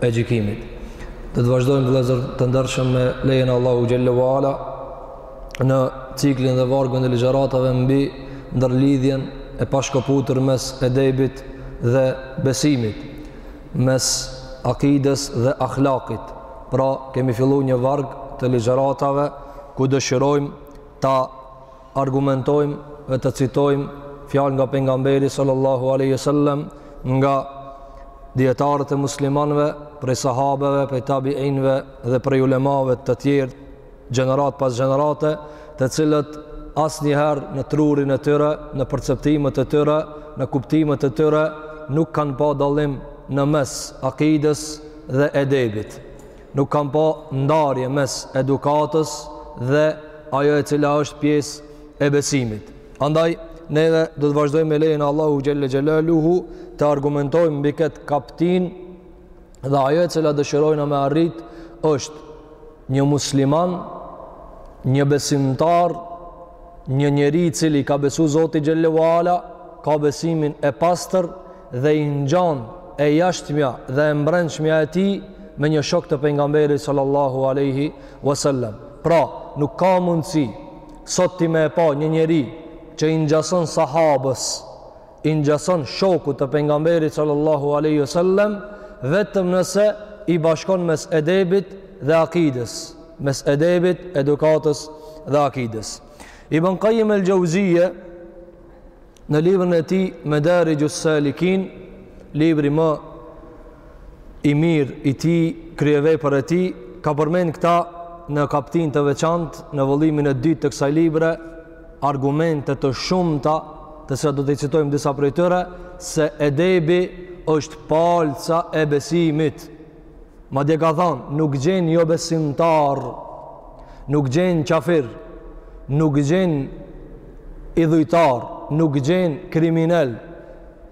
e gjykimit. Do të vazhdojmë vëllezër të ndershëm me lejen e Allahu xhel-le ue ala në ciklin dhe vargun e ligjëratave mbi ndërlidhjen e pashkëputur mes edebit dhe besimit, mes akides dhe ahlakit. Pra, kemi fillu një varg të ligjëratave ku dëshirojmë ta argumentojmë dhe të citojmë fjalë nga pejgamberi sallallahu alaihi wasallam nga dietarët e muslimanëve prej sahabeve prej tabiinëve dhe prej ulemave të tjerë gjeneratë pas gjenerate të cilët asnjëherë në trurin e tyre në perceptimet e tyre në kuptimet e tyre nuk kanë pa dallim në mes akides dhe edebit Nuk kanë pa ndarje mes edukatës dhe ajo e cila është pjesë e besimit. Andaj, neve do të vazhdojmë me lejen e Allahu xhel-le xhelaluhu të argumentojmë mbi këtë kaptinë dhe ajo e cila dëshirojmë me arrit është një musliman, një besimtar, një njeri i cili i ka besu Zotit xhel-le ue ala, ka besimin e pastër, dhe i ngjan e jashtmja dhe e mbrendshmja e tij me një shok të pejgamberit sallallahu alaihi wasallam pra nuk ka mundësi sot ti me e pa një njeri që i ngjason sahabës i ngjason shokut të pejgamberit sallallahu alaihi wasallam vetëm nëse i bashkon mes edebit dhe akides mes edebit edukatës dhe akides Ibn Kajim el-Xhevzije Në librin e tij Medarixhus Salikin, libri më i mirë i tij, kryevepër e tij, ka përmend këta në kaptinë të veçantë, në vëllimin e dytë të kësaj libre, argumente të shumta, të cilat do t'i citojmë disa prej tyre, se edebi është palca e besimit. Madje ka thanë, nuk gjen jobesimtar, nuk gjen qafir, nuk gjen idhujtar, nuk gjen kriminel,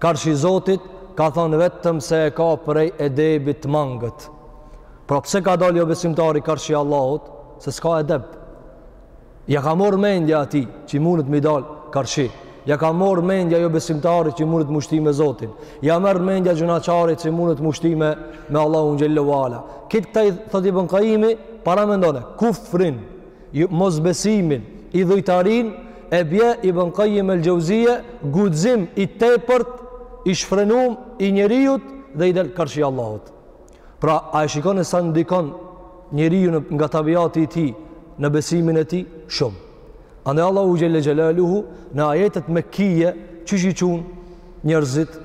karshi Zotit, ka thanë vetëm se e ka prej edebit të mangët. Pra pse ka dalë jobesimtari karshi Allahut, se s'ka edeb. Ia ka marrë mendja atij që i munet me i dalë karshi. Ia ka marrë mendja jobesimtarit që i munet m'u shty me Zotin. Ia merr mendja gjynahqarit që i munet m'u shty me, me Allahun xhel-le ue ala. Krejt këta i thotë Ibn Kajimi, paramendone, kufrin, mosbesimin, idhujtarinë, e bje Ibn Kajim el-Xhevzije, guxim i tepërt, i shfrenum, i njeriut dhe i del karshi Allahut. Pra, a e shikoni sa ndikon njeriun nga tabiati i tij në besimin e tij? Shumë. Andaj Allahu xhelle xhelaluhu në ajetet mekije qysh i çun njerëzit.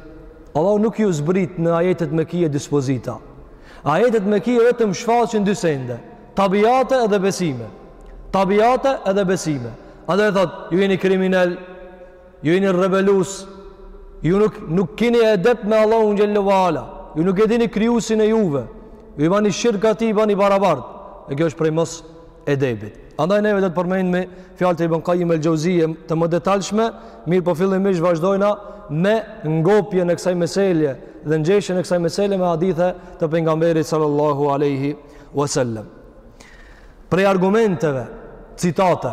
Allahu nuk ju zbrit në ajetet mekije dispozita. Ajetet mekije vetëm shfaqin dy sende, tabiate edhe besime. Tabiate edhe besime. Andaj thot, ju jeni kriminel, Ju jeni rebelus. Ju nuk nuk keni edep me Allahun xhelle ue ala. Ju nuk e dini krijuesin e juve. Ju i bani shirk atij, i bani barabart. E kjo është prej mos edebit. Andaj neve do të përmendim me fjalët e Ibn Qayyim el-Jauziyje më detalshme, mirëpo fillimisht vazhdojna me ngopjen e kësaj mesele dhe ngjeshjen e kësaj mesele me hadithe të pejgamberit sallallahu alaihi wasallam. Prej argumenteve, citate,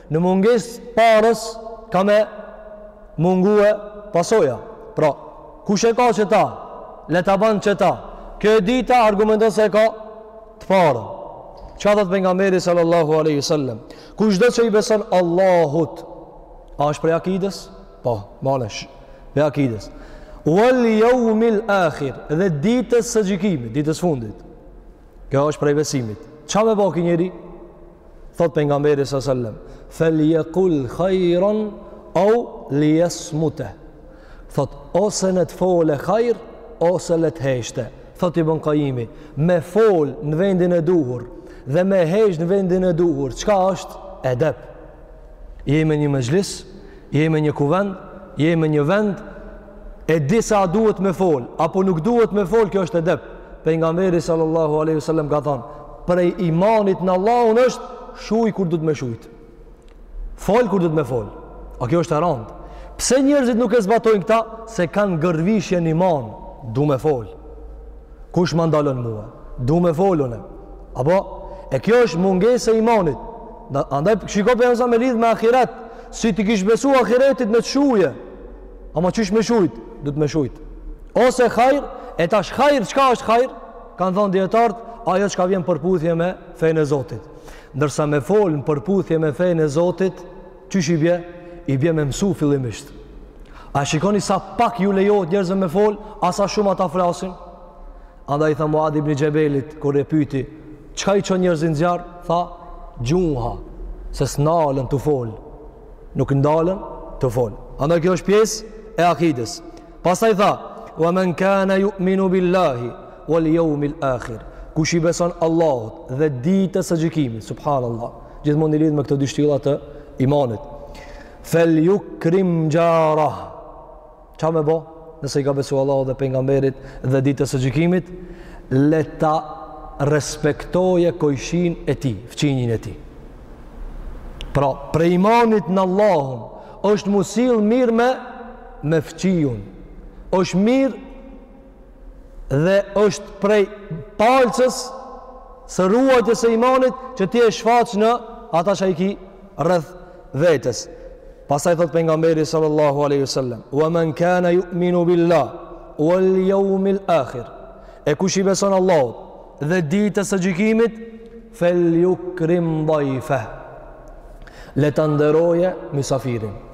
Në mungesë të parës ka me mungue pasoja. Pra, kush e ka qëta, le ta ban qëta. Kjo e dyta argumenton se e ka të parën. Çka thot pejgamberi sallallahu aleyhi sallem? Kushdo që i beson Allahut? A është prej akides? Po, manesh, prej akides. Wal jaumil akhir, dhe ditës së gjykimit, ditës fundit. Kjo është prej besimit. Çka me ba ky njeri? Thot pejgamberi sa selam, "Fel yaqul khayran aw liyasmut." Thot ose le të fole hajr ose le të heshte. Thot Ibn Kajimi, me fol në vendin e duhur dhe me hesht në vendin e duhur. Çka është? Edep. Jemi në një mexhlis Je me një kuvend, je me një vend, e di se a duhet me fol, apo nuk duhet me fol, kjo është edep. Pejgamberi sallallahu aleyhi sallam ka thonë, prej imanit në Allahun është, shuj kur duhet me shujt. Fol kur duhet me fol. A kjo është e randë. Pse njerëzit nuk e zbatojnë këta? Se kanë gërvishje në iman, du me fol. Kush më ndalon mua? Du me fol une. Apo, e kjo është mungesë e imanit. Andaj shiko për jënësa me lidh me ahiret, si ti kish besu ahiretit me të shuje, ama qysh me shujt, duhet me shujt. Ose hajr, e tash hajr, çka është hajr, kanë thonë dijetarët, ajo çka vjen përputhje me fejnë e Zotit. Ndërsa me fol në përputhje me fenë e Zotit, qysh i bje, i bje me mësu fillimisht. A shikoni sa pak ju lejohet njerëzve me fol, a sa shumë ata flasin, Andaj i tha Muad ibn Xhebelit kur e pyeti, çka i çon njerëzit në zjarr? Tha, gjuha, se s'ndalen tu fol. Nuk ndalen tu fol. Andaj kjo është pjesë e akides. Pastaj tha, "Wa man kana yu'minu billahi wal yawmil akhir." Kush i beson Allahut dhe ditës së gjykimit, subhanallahu. Gjithmonë i lidh me këto dy shtylla të imanit. Fel yukrim jarah. Çka me bo, nëse i ka besu Allahut dhe pejgamberit dhe ditës së gjykimit, le ta respektoje kojshinë e tij, fqinjin e tij. Pra, prej imanit në Allahun, është m'u sill mirë me, me fqijun. është mirë dhe është prej palcës së ruajtjes së imanit që ti e shfaq në ata që i ki rreth vetes. Pastaj thot pejgamberi sallallahu alaihi wasallam: "Wa man kana yu'minu billah wal yawmil akhir" E kush i beson Allahut dhe ditës së gjykimit, fel yukrim dhaifa. Le ta nderoje mysafirin.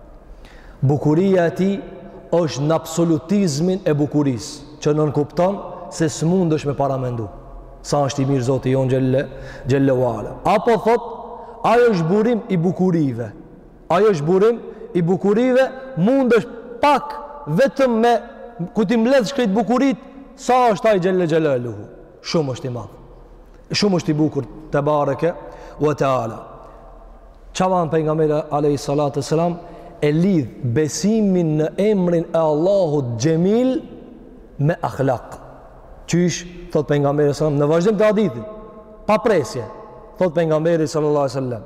Bukuria e tij është në absolutizmin e bukurisë, që nënkupton se s'mundesh me paramendu. Sa është i mirë Zoti jonë xhel-le, xhel-le ve ala. Apo thot, ai është burim i bukurive. Ai është burim i bukurive, mundesh pak vetëm me ku t'i mbledhsh krejt bukuritë, sa është ai xhel-le xhelaluhu. Shumë është i madh. Shumë është i bukur tebareke ve teala. Ça ban pejgamberi alejhi salatu ve selam, e lidh besimin në emrin e Allahut Xhemil me akhlak. Qysh, thot pejgamberi selam, në vazhdim të hadithit, pa presje, thot pejgamberi sallallahu sallam,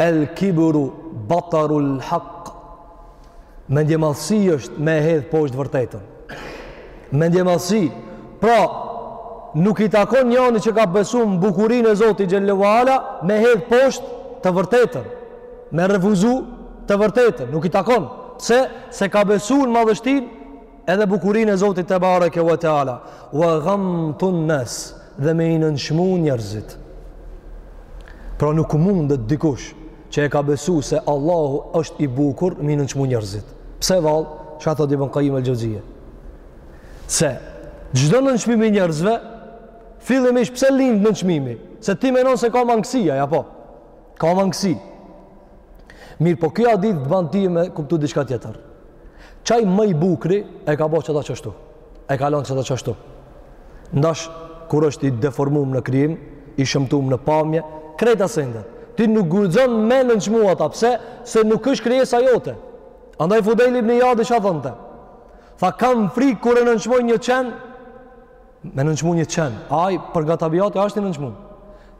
el kibru batarul haq, Mendjemadhësi është me e hedh poshtë të vërtetën. Mendje madhësi. Pra, nuk i takon njani që ka besu në bukurinë e Zotit xhel-le ve ala me hedh poshtë të vërtetën. Me refuzu të vërtetën. Nuk i takon. Pse? Se ka besu në madhështinë Edhe bukurinë e Zotit tebareke ve teala, wa ghamtun nas, dhe me i nënçmu njerëzit. Pra nuk mundet dikush që e ka besu se Allahu është i bukur me i nënçmu njerëzit. Pse vall? Çka thotë Ibn Qayyim al-Jauziyje? Se çdo nënçmim i njerëzve fillimisht pse lind nënçmimi? Se ti mendon se ka mangësi ai, apo? Ka mangësi. Mirë, po kjo hadith të ban ty me kuptu diçka tjetër. Qaj më i bukri e ka bo qëta qështu. E ka lonë qëta qështu. Ndash, kur është i deformum në krijim, i shëmtum në pamje, krejt ato sende. Ti nuk guxon me nënçmu ata, pse? Se nuk është krijesa jote. Andaj Fudejl ibn Ijadi ça thonte. Tha, kam frikë kur e nënçmoj një qen, Me nënçmu një qen. Ai për nga tabiati është i nënçmu.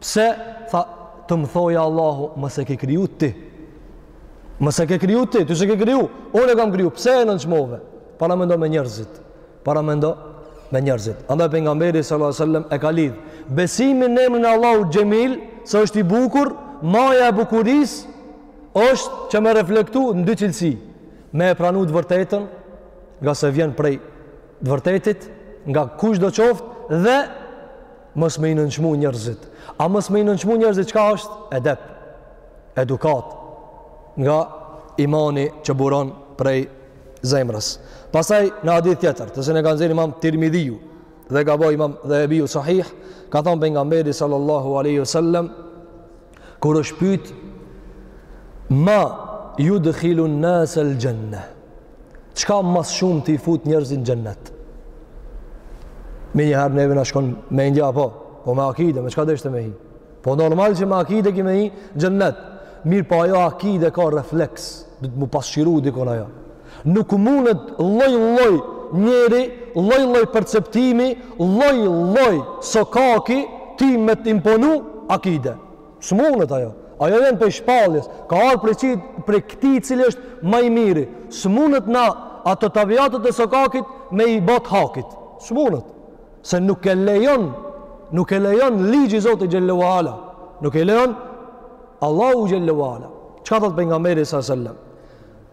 Pse tha të më thoja Allahu mos e ke kriju ti. Mos e ke kriju ti, ti s'e ke kriju. Unë e kam kriju. Pse e nënçmove? Paramendo me njerëzit. Paramendo me njerëzit. Andaj pejgamberi sallallahu alajhi wasallam e ka lidh besimin në emrin Allahu Xhemil, se është i bukur, maja e bukurisë është që me reflektu në dy cilësi. Me e pranu të vërtetën, ngase vjen prej të vërtetit nga kushdo qoftë dhe mos me i nënçmu njërzit. A mos me i nënçmu njërzit, çka është? Edep, edukatë, nga imani që buron prej zemrës. Pastaj në hadith tjetër, të cilin e ka nxjerrë imam Tirmidhiu dhe e ka bo imam Dhehebiu sahih, ka thonë pejgamberi sallallahu aleyhi sallam, Kur është pyet ma judhilu nnase l-xhenne, çka ma së shumti i fut njerëzit n'xhennet? Menjëherë neve na shkon mendja, po, po me akide, me çka deshte me hi? Po normal që me akide ki me hi n'xhennet. Mirëpo ajo akide ka refleks, duhet m'u pasqyru dikun ajo. Nuk mundet lloj lloj njeri, lloj lloj perceptimi, lloj lloj sokaki ti me të imponu akide. S'mundet ajo. Ajo vjen prej shpalljes. Ka ardh prej, prej këtij cili është ma i miri. S'mundet na ato tabiatet e sokakit me i ba t'hakit. S'mundet. Se nuk e lejon, nuk e lejon ligji i Zotit xhelle ue ala. Nuk e lejon Allahu xhelle ue ala. Çka thot pejgamberi salallahu alejhi ve sellem?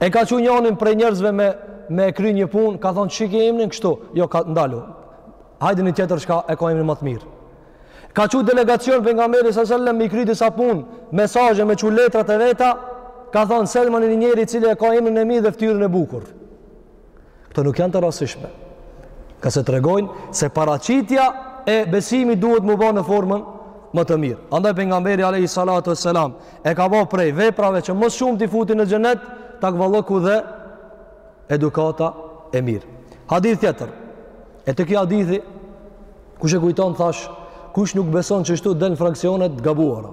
E ka çu njonin prej njerëzve me, me e kry një pun, ka thonë qysh e ke emnin kështu, jo ka ndalu, hajde një tjetër çka e ka emnin më të mirë. Ka çu delegacion pejgamberi salallahu alejhi ve sellem me i kry disa pun, mesazhe me çu letrat e veta, ka thonë sillmani një njeri i cili e ka emnin e mirë dhe ftyrën e bukur. Këto nuk janë të rastishme. Ngase tregojnë se paraqitja e besimit duhet m'u ba në formën më të mirë. Andaj pejgamberi alayhi salatu wassalam e ka ba prej veprave që ma së shumti futin në xhenet takvallëku dhe edukata e mirë. Hadith tjetër. E te ky hadithi kush e kujton thash kush nuk beson që shtu dalin fraksionet e gabuara.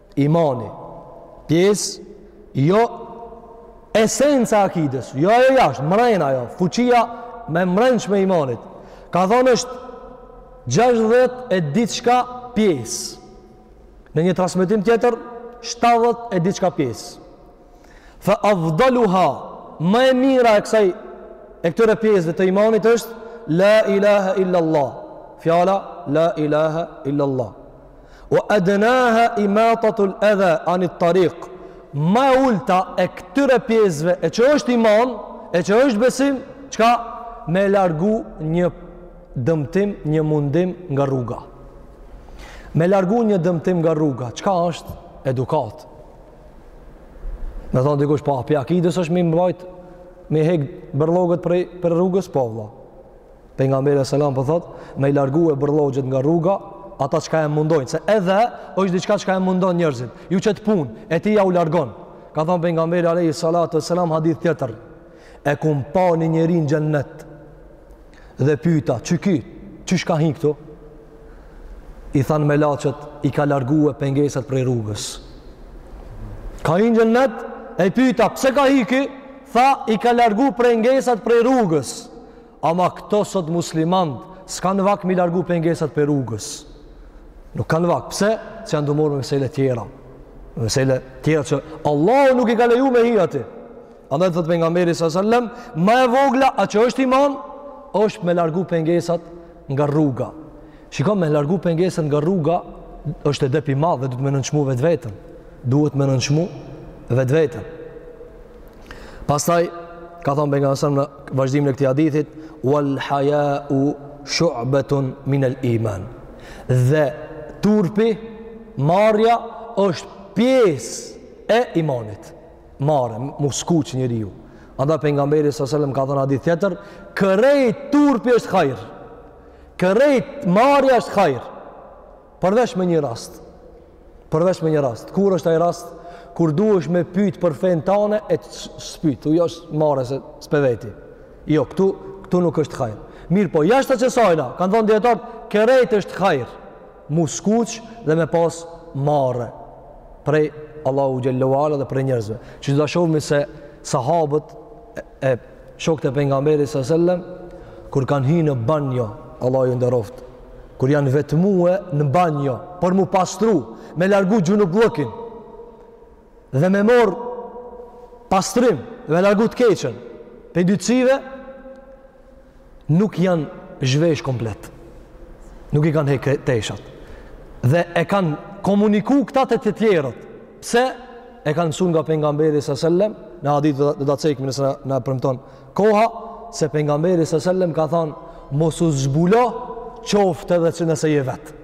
Imani, pjesë, jo esenca e akides, jo ajo jashtë, mrena ajo, fuqia e mrenshme e imanit. Ka thonë është 60 e diçka pjesë. Në një transmitim tjetër, 70 e diçka pjesë. Fa afdaluha ma e mira e kësaj e këtyre pjesëve të imanit është la ilaha illa allah. Fjala la ilaha illa allah. Wa adnaha imatatu al-adha an at-tariq. Ma e ulta e këtyre pjesëve e që është iman, e që është besim, çka me largu një dëmtim, një mundim nga rruga. Me largu një dëmtim nga rruga, çka është edukatë. Me thonë dikush, po prej akides është me i mbajt, me i hek bërllogët prej rrugës, po, vlla. Pejgamberi alejhi selam po thotë, me i largue bërllogët nga rruga, ata çka e mundojnë, se edhe është diçka çka e mundon njerëzit, ju qet punë, e ti ja u largon. Ka thonë pejgamberi alejhi salatu ve selam hadith tjetër, e kum pa një njeri në xhennet, dhe pyta, qiky, qysh ka hi këtu? I thanë melaqet, i ka largue pengesat prej rrugës. Ka hi në xhennet, e pyta, pse ka hi ky? Tha, i ka largu pengesat prej rrugës. Ama këta sot muslimant, s'kanë vakt me i largu pengesat prej rrugës. Nuk kanë vakt, pse? Se janë dumorë me mesele tjera. Mesele tjera që Allahu nuk i ka leju me hi aty. Andaj thotë pejgamberi sa selam, ma e vogla, ajo që është iman, është me largu pengesat nga rruga. Shikon me largu pengesat nga rruga është edep i madh dhe duhet me nënçmu vetveten. Duhet me nënçmu vetveten. Pastaj, ka thonë pejgamberi sa selam në vazhdimin e këtij hadithit, wal hajau shu'betun minel iman. Dhe turpi, marrja, është pjesë e imanit. marre, m'u skuq njeriu. Andaj pejgamberi sa selam ka thënë hadith tjetër, krejt turpi është hajr. Krejt marrja është hajr. Përveç me një rast. Përveç me një rast. Kur është ai rast? Kur duhesh me pyet për fenë tane e s'pyt, u jo osht marre, s'pe veti. Jo, këtu këtu nuk është hajr. Mirëpo, jashta qesajna, kanë thonë dijetarët, krejt është hajr. m'u skuq dhe me pas marre prej Allahu Xhelle ue Ala dhe prej njerëzve. Qeshtu do ta shohmi se sahabët e shokët e pejgamberit sa selam, kur kanë hi në banjo, Allahu u nderoftë, kur janë vetmue në banjo, për m'u pastru, me largu xhunubllëkin, dhe me marr pastrim dhe me largu të keqen prej ndytësive nuk janë zhvesh komplet nuk i kanë hek teshat dhe e kanë komuniku këta te të tjerët pse e kanë mësu nga pejgamberi sa selam në hadith do ta cekmi nëse na premton koha se pejgamberi sa selam ka thënë mos u zbulo qoftë edhe nëse je vetë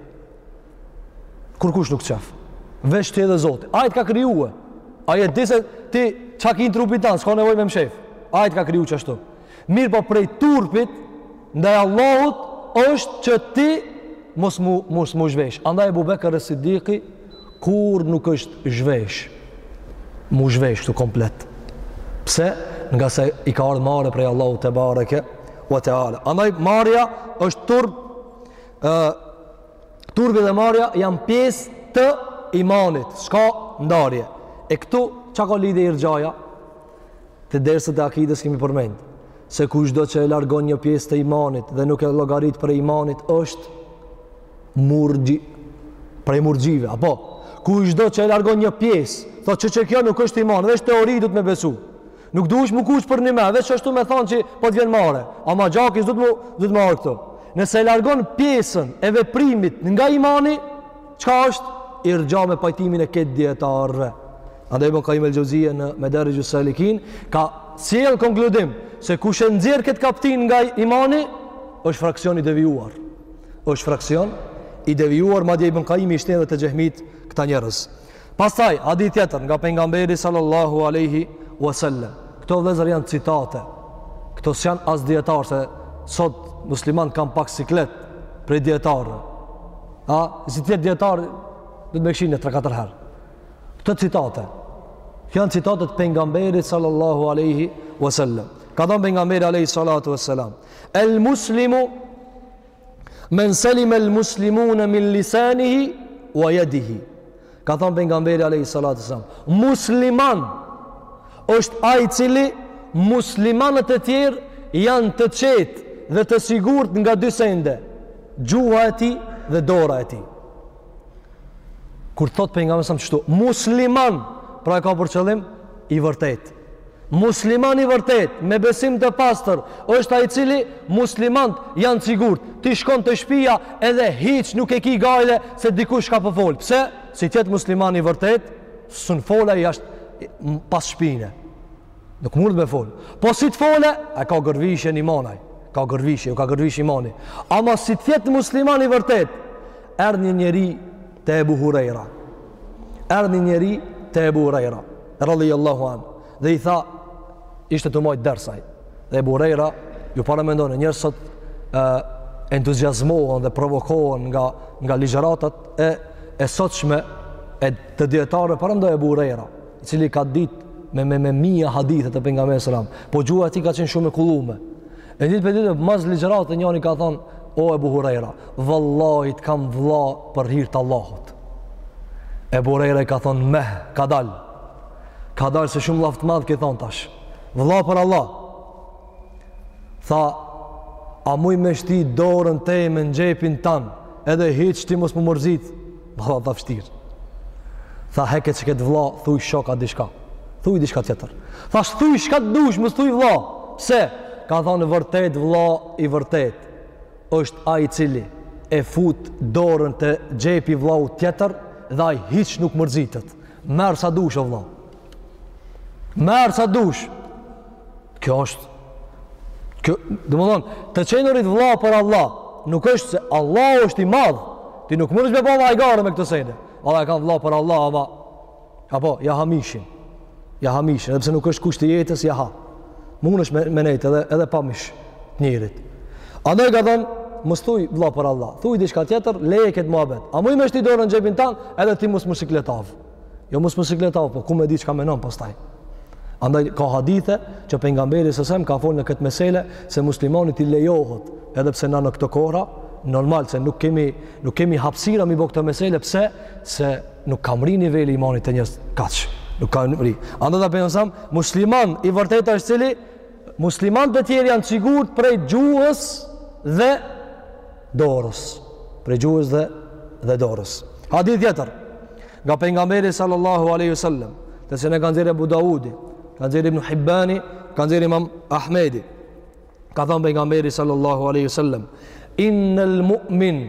Kur kush nuk t'sheh. Veç ti edhe Zoti. Ai të ka krijuar. Ai e di se ti çka ke në trupin tënd, s'ka nevojë me mshef. Ai të ka krijuar qashtu. Mirëpo prej turpit ndaj Allahut është që ti mos m'u mos m'u zhvesh. Andaj Abu Bekr as-Siddiqi kurrë nuk është zhvesh. M'u zhvesh krejt komplet. Pse? Ngase i ka ardhur marre prej Allahut tebareke ue teala. Andaj marrja është turp ë Turpi dhe marrja janë pjesë të imanit, s'ka ndarje. E këtu çka ka lidhje irxhaja? Te dersët e akides kemi përmend se kushdo që e largon një pjesë të imanit dhe nuk e llogarit prej imanit është murxhi prej murxhive, apo kushdo që e largon një pjesë, thotë që, që kjo nuk është iman, veç teori duhet me besu. Nuk duhesh m'u kuq përnime, veç ashtu me thanë që po të vjen marre. Ama gjaki s'duhet me, duhet me ardh këtu. Nëse e largon pjesën e veprimit nga imani, çka është? Irxha me pajtimin e krejt dijetarëve. Andaj Ibn Kajim el Xhevzije në Medarixhus Salikin, ka sjellë konkludim se kush e nxjerr këtë kaptinë nga imani, është fraksion i devijuar. është fraksion i devijuar, madje Ibn Kajimi i shtinë edhe te xhehmitë këta njerëz. Pastaj hadith tjetër nga pejgamberi sallallahu alaihi wasallam. Këto vëllezër janë citate. Këto s'janë as dijetarë se sot muslimanët kanë pak siklet prej dijetarëve. Ah si t'jetë dijetar do ta mëkëshin 3-4 herë. Këto citate. Janë citate të pejgamberit sallallahu alaihi wasallam. Ka thënë pejgamberi alaihi salatu wasalam, "El muslimu Men selim el muslimune min lisanihi wa yadihi. Ka thënë pejgamberi alayhi salatu wasallam, musliman është ai i cili muslimanët e tjerë janë të qetë dhe të sigurt nga dy sende, gjuha e tij dhe dora e tij. Kur thotë pejgamberi sallallahu alajhi wasallam qështu, musliman, pra e ka për qëllim i vërtetë. Musliman i vërtetë, me besim të pastër, është ai i cili muslimanët janë sigurt. Ti shkon te shtëpia edhe hiç nuk e ki gajle se dikush ka po fol. Pse? Si të jetë musliman i vërtetë, s'un folë ai ashtu pas shpine. Nuk mundet me fol. Po si të fole, a ka gërvishje në imanaj? Ka gërvishje, u ka gërvish imani. Ama si të jetë musliman i vërtetë, erdh një njeri te Ebu Hurajra erdh një njeri te Ebu Hurajra radhiyallahu an dhe i tha ishte tu majt ders ai dhe Ebu Hurajra ju paramendoni njerëz sot entuziazmohen dhe provokohen nga nga ligjëratat e e sotshme të dijetarëve paramendo Ebu Hurajra i cili ka ditë me me me mija hadithe të pejgamberit sallallahu alajhi wasallam. Po gjuha e tij ka qenë shumë e kullume. E ditë për ditë, mas ligjëratës njëri ka thonë, o Ebu Hurejra, vallahi t'kam vlla për hir të Allahut. Ebu Hurejra i ka thonë, meh, ka dalë. Ka dalë se shumë llaf të madh ke thonë tash. Vlla për Allah. Tha, a muj me shti dorën te me në xhepin tanë, edhe hiç ti mos m'u mërzit, Tha fshtirë. Tha heke qe këtë vlla, thuj shok a diçka. Thuj diçka tjetër. Tash thuj shka të dush, mos thuj vlla. Pse, ka thanë, vërtet vlla i vërtetë është ai i cili e fut dorën te xhepi i vllaut tjetër dhe ai hiç nuk mërzitet. Merr sa dush o vlla. Merr sa dush. Kjo është Kjo, domethonë, të qenurit vlla për Allah, nuk është se Allah është i madhë, ti nuk mundesh me ba hajgare me këto sende. Valla e kam vlla për Allah, ama, apo, ia ha mishin, ia ha mishin, edhe pse nuk është kusht i jetës, ia ha. Mundesh me, me nejtë edhe, edhe pa mish njerit. Andaj ka thonë, mos thuj vlla për Allah, thuj diçka tjetër, leje këtë muhabet. A muj me shti dorën në xhepin tanë, edhe ti mos m'u sikletu. Jo mos m'u sikletu, po ku me ditë çka mendon pastaj. Andaj ka hadithe që pejgamberi s.a.s. ka folur në këtë mesele se muslimanit i lejohet edhe pse na në këto kohra normal se nuk kemi nuk kemi hapësira me i bo këto mesele pse se nuk ka mri niveli i imanit te njerëzit kaq nuk ka mri. Andaj tha pejgamberi s.a.s. musliman i vërtetë është cili Muslimanët e tjerë janë të sigurt prej gjuhës dhe dorës. Prej gjuhës dhe dhe dorës. Hadith tjetër. Nga pejgamberi sallallahu alaihi wasallam, të cilën e ka nxjerrë Abu Daudi, ka nxjerrë Ibn Hibani, ka nxjerrë Imam Ahmedi. Ka thënë pejgamberi sallallahu alaihi wasallam, "Innal mu'mina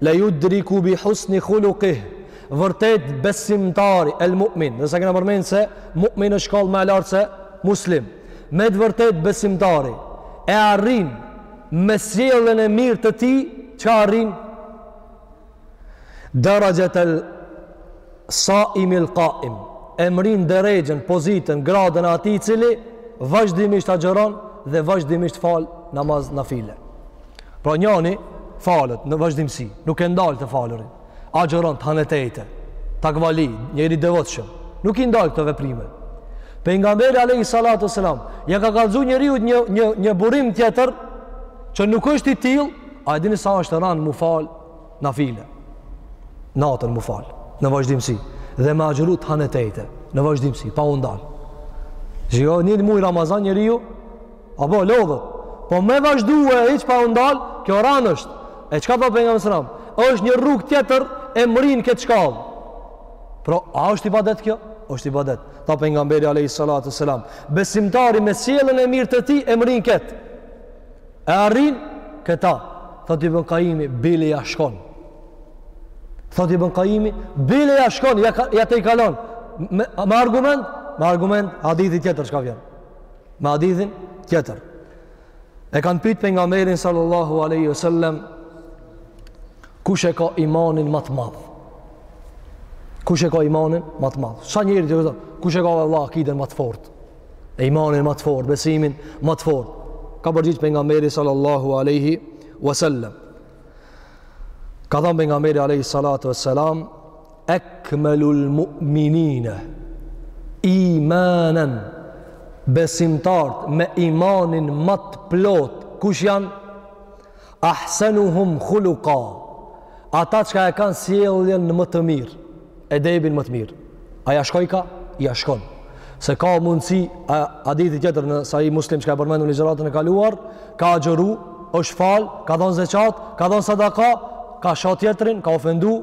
la yudriku bi husni khuluqihi" Vërtet besimtari, el mu'min, dhe sa e kena përmenë se mu'min është shkallë më e lartë se muslim. Me të vërtetë besimtari e arrin me sjelljen e mirë të tij, çka arrin? Darajat al saim al qaim. E mrrin derexhen, pozitën, gradën e atij i cili vazhdimisht agjëron dhe vazhdimisht fal namaz nafile. Pra njani falet në vazhdimësi, nuk e ndal të falurit. agjëron të hane e të ejte, takvali, njeri i devotshëm, nuk i ndal këto veprime. Pejgamberi alejhi salatu ue selam ia ka kallëzu njeriut një, një, një burim tjetër, që nuk është i tillë, a e dini sa është ranë m'u falë nafile, natën m'u falë, në vazhdimësi, dhe me agjëru të hane e të ejte, në vazhdimësi, pa u ndalë. Veç një muj Ramazan njeriu, Apo lodhet. Po me vazhdu hiç pa u ndal, kjo ranë është. E çka tha Pengamberi alejhi selam? është një rrugë tjetër e mrrin këtë shkallë. Pro, a është ibadet kjo? është ibadet. Tha Pengamberi alejhi salatu ve selam. Besimtari me sjelljen e mirë të tij e mrrin këtë. E arrin këta. Thotë Ibn Kajimi, bile ja shkon. Thotë Ibn Kajimi, bile ja shkon, ja, ja tejkalon. Me, me argument? Me argument, hadithi tjetër çka vjen. Me hadithin tjetër. E kanë pytë Pengamberin sallallahu aleyhi ve sellem kush e ka imanin më të madh. Kush e ka imanin më të madh. Sa njëri të këtë, kush e ka te Allahu akiden më të fort. E imanin më të fort, besimin më të fort. Ka përgjigj Pengamberi sallallahu aleyhi ve sellem. Ka thonë Pengamberi aleyhi salatu ve selam Ekmelul mu'minine imanen besimtart me imanin më të plot kush janë ahsenuhum khuluqa ata që e kanë sjelljen më të mirë edebin më të mirë a ja shkojka? ja shkon se ka mundësi a, hadithi tjetër në Sahih Muslim çka e përmendëm në ligjëratën e kaluar ka agjëru, është fal ka dhonë zeqat, ka dhonë sadaka ka sha tjetrin, ka ofendu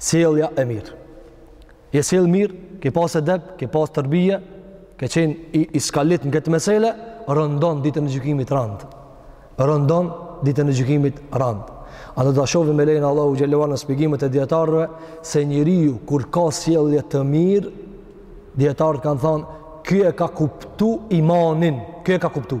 Sjellja e mirë. Je sjell mirë, ke pas edep, ke pas tërbije, ke qenë i, i skalit në këtë mesele, rëndon ditën e gjykimit rand. Rëndon ditën e gjykimit rand. A do të shohim me lejen e Allahut xhele ve ala në shpjegimet e dijetarëve, se njeriu kur ka sjellje të mirë, dijetarët kanë thanë, ky e ka kuptu imanin, ky e ka kuptu.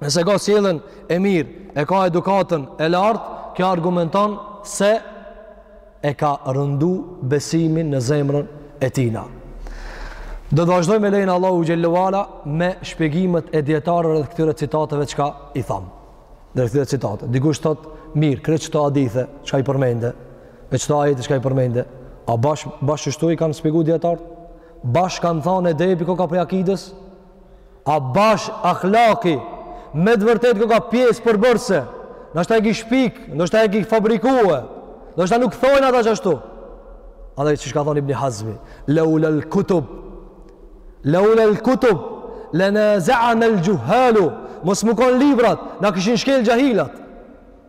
Nëse ka sjelljen e mirë, e ka edukatën e lartë, kjo argumenton se e ka rëndu besimin në zemrën e tijna. Do të vazhdojmë me lejen e Allahut xhele ve ala me shpjegimet e dijetarëve rreth këtyre citateve çka i thamë. Dhe këtyre citate. Dikush thotë mirë, krejt qëto hadithe, çka i përmende, e qëto ajete çka i përmende, a bash qështu i kanë shpjegu dijetarët? Bash kanë thanë edebi koka prej akides? A bash ahlaki, me të vërtet koka pjesë përbërëse, ndoshta e ki shpik, ndoshta e ki fabrikue, ndoshta nuk thojnë ata qashtu. Edhe qysh ka thonë Ibni Hazmi, leu lel kutub, leu lel kutub, le nazeanel xhuhalu, mos me konë librat, na kishin shkel xhahilat.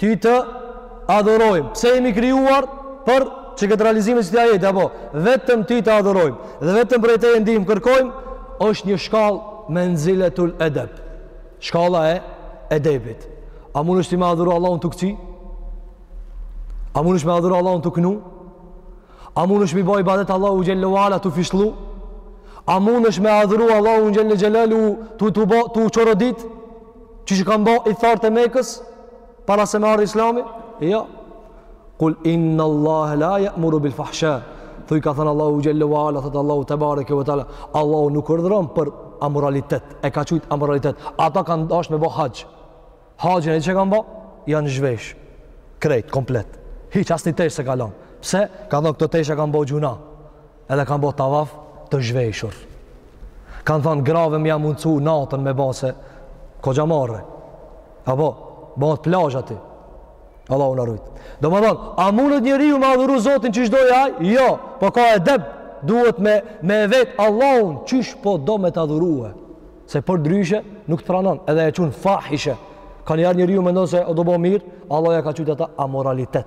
Ty të adhurojmë. Pse jemi krijuar për që këtë realizim i këtij ajeti, apo vetëm ty të adhurojmë dhe vetëm prej teje ndihmë kërkojmë, është një shkallë menziletul edeb. Shkalla e edebit. A mund është ti me adhuru Allahun tu kci? A mund është me adhuru Allahun tu knu? A mund është me bo ibadet Allahun xhel-le ue ala tu fishllu? A mund është me adhuru Allahun xhel-le xhelaluhu tu çorodit? Qysh kanë bo idhtarët e Mekës, para se me ardhë islami? Jo. Kul inna Allah la ja muru bil fahsha. Thuj ka thënë Allahu xhel-le wa ala, thotë Allahu tebareke ve teala. Allahu nuk urdhëron për amoralitet, e ka qujtë amoralitet. Ata kanë dash me bo haxh. Haxhin e që kanë bo, janë zhvesh. Krejt, komplet. Hiç, asnjë tesh s'e ka lon. Pse? Ka thënë këto tesha kam bo gjynah. Edhe kanë bo tavaf të zhveshur. Kanë thonë grave me ja mundësu natën me bo se koxha marre. Apo, bajnë te plazha ty. Allahu na rujt. Domethonë, a mundet njeriu me adhuru Zotin qysh don ai? Jo, po ka edeb. Duhet me, me vet Allahun qysh po do me t'adhurue. Se përndryshe nuk të pranon. Edhe e qunë fahishe. Kanjëherë njeriu mendon se o tu bo mirë. Allahu e ka qujt ata amoralitet.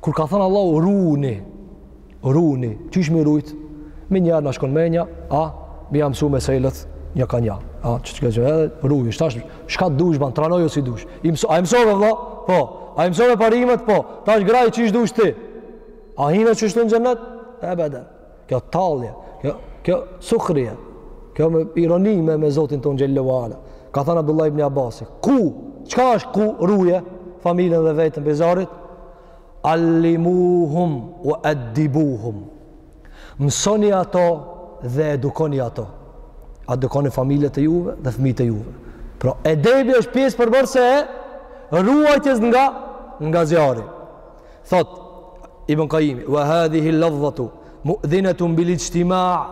Kur ka thënë Allahu runi, runi, qysh me rujt? Menjëherë na shkon menja, a, me ja msu meselet nja ka nja. A, që që që edhe, ruj, tash, çka dush ban, tranoju si dush. I mëso, a i mësove, vla? Po, a i mësove parimet? Po, tash graj qysh dush ti. A hin qështu në xhennet? Ebeden. Kjo tallje, kjo, kjo suhrije, kjo ironi me, me Zotin tonë xhel-le ve ala. Ka thënë Abdullah ibn Abbasi, ku, çka është ku ruje familjen dhe veten pi zjarrit? Allimuhum ue eddibuhum. Mësoni ato dhe edukoni ato. A edukoni familjet e juve dhe fmitë e juve. Pra, edebi është pjesë përbërse e ruajtjes nga, nga zjarri. Thot Ibn Qayimi, "Wa hadhihi al-lafzatu mu'dhinatun bil ijtima'."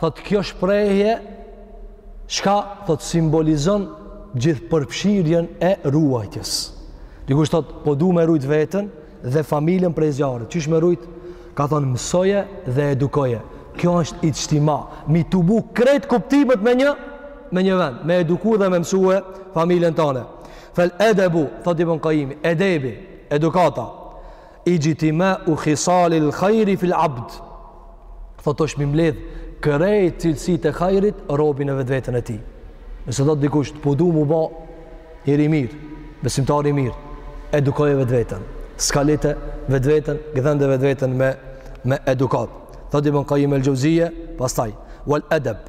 Thot kjo shprehje çka thot simbolizon gjithë përfshirjen e ruajtjes. Dikush thot, "Po du me rujt veten dhe familjen prej zjarrit." Qysh me rujt? Ka thon mësoje dhe edukoje. Kjo është ijtima, mi tubu krejt kuptimet me një me një vend, me eduku dhe me mësue familjen tonë. Fel edebu, thot Ibn Qayimi, edebi, Edukata, ijtima'u khisalil khairi fil 'abd. Thotë është mi mbledh krejt cilësitë e hajrit robi në vetveten e tij. Nëse thotë dikush po du m'u ba njeri i mirë, besimtar i mirë, edukoje vetveten. Skalite vetveten, gdhende vetveten me me edukat. Thotë Ibn Qayyim el-Jauziye, pastaj wal adab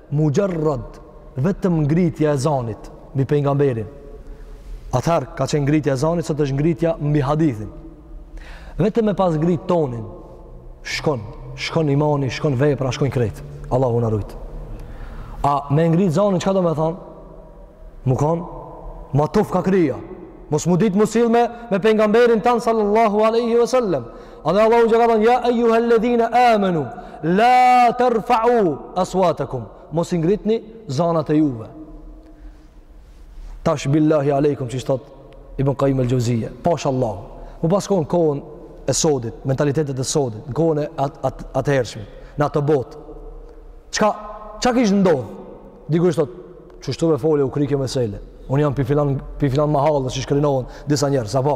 Muxherrad, vetëm ngritja e zanit mbi pejgamberin. Atëherë ka qenë ngritja e zanit, sot është ngritja mbi hadithin. Vetëm me pas ngrit tonin, shkon, shkon imani, shkon vepra, shkon krejt. Allahu na rujt. A me ngrit zanin çka domethonë? Mu kon matuf ka krija. Mos mu dit mu sill me me pejgamberin tan sallallahu alaihi wasallam. Andaj Allahu që ka thënë ja ejuhalladhina amanu la tarfa'u aswatakum mos i ngritni zanat e juve. Tash billahi alejkum qysh thot Ibn Qayyim el-Jauziyje. Pash Allahu. Mu pas kon kohën e sodit, mentalitetet e sodit, në kohën e at, at, atëhershme, në atë botë. Çka çka kish ndodh? Dikur thot, qishtu me fole u krike mesele. Un jam pi filan pi filan mahalle, siç krenohen disa njerëz, apo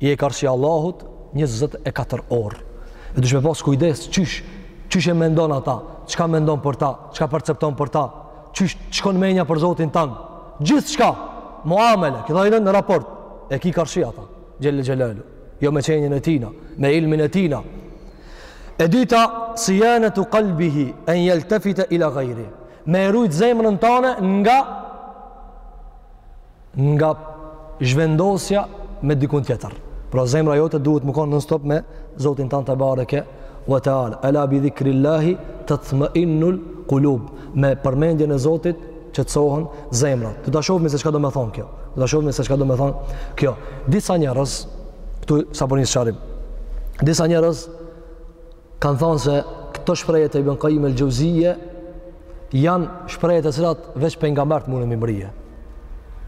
je karshi Allahut 24 orë. E dush me pas kujdes, qysh, qysh e mendon ata, çka mendon për ta, çka percepton për ta, qysh t'shkon menja për Zotin tanë, gjithçka, muamele, këta i në raport, e ki karshi ata, xhelle xhelaluhu, jo me qenjën e tina, me ilmin e tina. E dyta, sijanetu kalbihi en jeltefite ila gajri, me e rujt zemrën tane nga nga zhvendosja me dikun tjetër. Pra zemra jote duhet mu kon nonstop me Zotin tanë tebareke ve teala. Ela bidhikrillahi tatmeinnul kulub. Me përmendjen e Zotit qetësohen zemrat. Do ta shofmi se çka domethonë kjo. Do ta shofmi se çka domethonë kjo. Disa njerëz, këtu sa për një sqarim, disa njerëz Kanë thënë se këto shprehje të Ibn Qayyim el-Jauziyje janë shprehje të cilat veç pejgambert munden mi mbrije.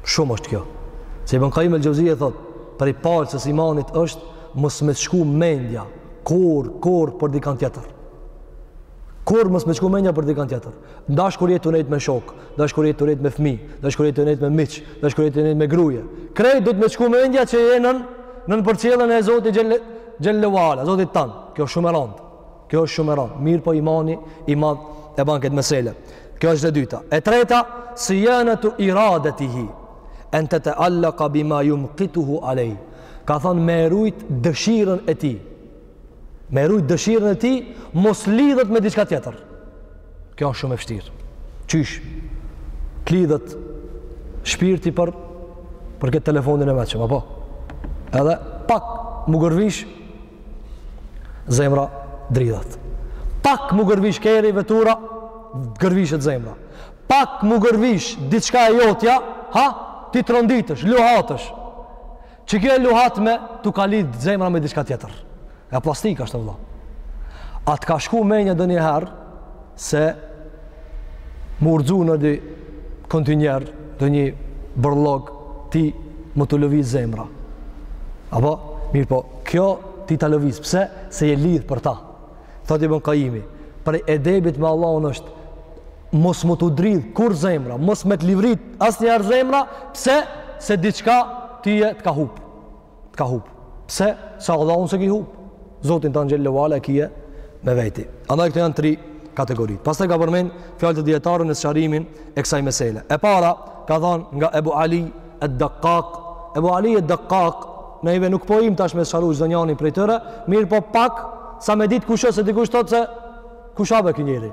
Shumë është kjo. Se Ibn Qayyim el-Jauziyje thotë, prej palcës së imanit është mos me t'shku mendja, kurrë, kurrë për dikan tjetër. Kurrë mos me t'shku mendja për dikan tjetër. N'dash kur je tu nejt me shok, n'dash kur je tu nejt me fmi, n'dash kur je tu nejt me miq, n'dash kur je tu nejt me gruje. Krejt duhet me t'shku mendja që je nën, nën përcjelljen e Zotit Xhelle, Xhelle ve ala, Zotit tanë. Kjo shumë e randë. Kjo është shumë e randë. Mirëpo imani i madh e ban këtë mesele. Kjo është e dyta. E treta, sijanetu iradetihi en tetealleka bima jumkituhu alej. Ka thonë me e rujt dëshirën e tij. Me rujt dëshirën e tij, mos lidhet me diçka tjetër. Kjo është shumë e fshtirë. Qysh të lidhet shpirti për, për këtë telefonin e meçëm, apo? Edhe pak mu gërvish, zemra dridhet. Pak mu gërvish kerri, vetura, gërvishet zemra. Pak mu gërvish diçka e jotja, ha? Ti tronditesh, luhatesh. Që kjo e luhatme tu ka lidh zemra me diçka tjetër. Nga plastika është vlla. A të ka shku menja donjëherë se m'u rrxu nodi kontinjer donjë bërllog ty me t'u lëviz zemra. A po, mirëpo, kjo ty ta lëviz, pse? Se je lidh për ta. Thotë Ibn Kajimi, prej edebit me Allahun është mos me t'u dridh kurrë zemra, mos me të livrit asnjëherë zemra, pse se diçka tyje të ka hup. Të ka hup. Pse se Allahun s'e ki hup. Zotin tan xhelle ve ala e kije me veti. Andaj këto janë tri kategori. Pastaj ka përmend fjalë të dijetarëve në sqarimin e kësaj mesele. E para, ka thanë nga Ebu Ali ed-Dekak. Ebu Ali ed-Dekak, neve nuk po jem tash me e sqaru çdo njani prej tyre, mirëpo pak sa me ditë kush osht se dikush thotë se kush a be ky njeri.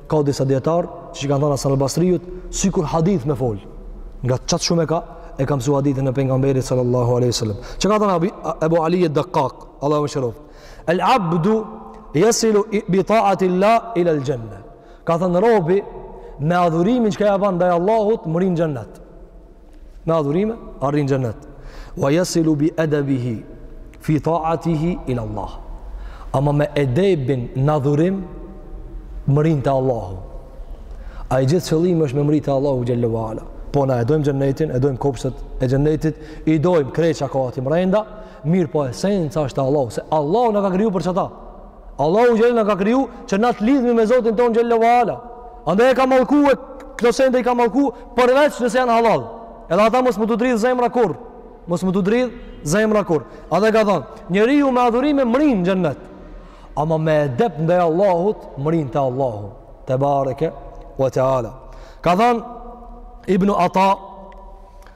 Ka disa dijetarë që kanë thënë Hasan al-Basriut sikur hadith me fol. Nga çaq shumë e ka e ka mësuar hadithin e pejgamberit sallallahu alaihi wasallam. Çka ka thënë Abu Ali al-Daqqaq, Allahu e mëshiroftë. Al-abdu yasilu bi ta'ati Allah ila al-janna. Ka thënë robi me adhurimin që ia bën ndaj Allahut, mrin xhennet. Me adhurime arrin xhenet. Wa yasilu bi adabihi fi ta'atihi ila Allah. Ama me edebin në adhurim mrin te Allahu. A i gjithë qëllimi është me mri te Allahu xhelle ve ala. Po na e dojmë xhennetin, e dojmë kopshtet e xhennetit, i dojmë krejt ça ka aty mrenda, mirëpo esenca është Allahu, se Allahu na ka kriju për qëta. Allahu xhelle na ka kriju që na të lidhmi me Zotin tonë xhelle ve ala. Andaj e ka mallku e këto sende i ka mallku përveç nëse janë hallall. Edhe ata mos me t'u dridh zemra kurrë. Mos me t'u dridh zemra kurrë. A dhe ka thanë, njeriu me adhurime mrin xhennet. Ama me edep ndaj Allahut mrin te Allahu. Tebareke wa taala. Ka thanë Ibn Ata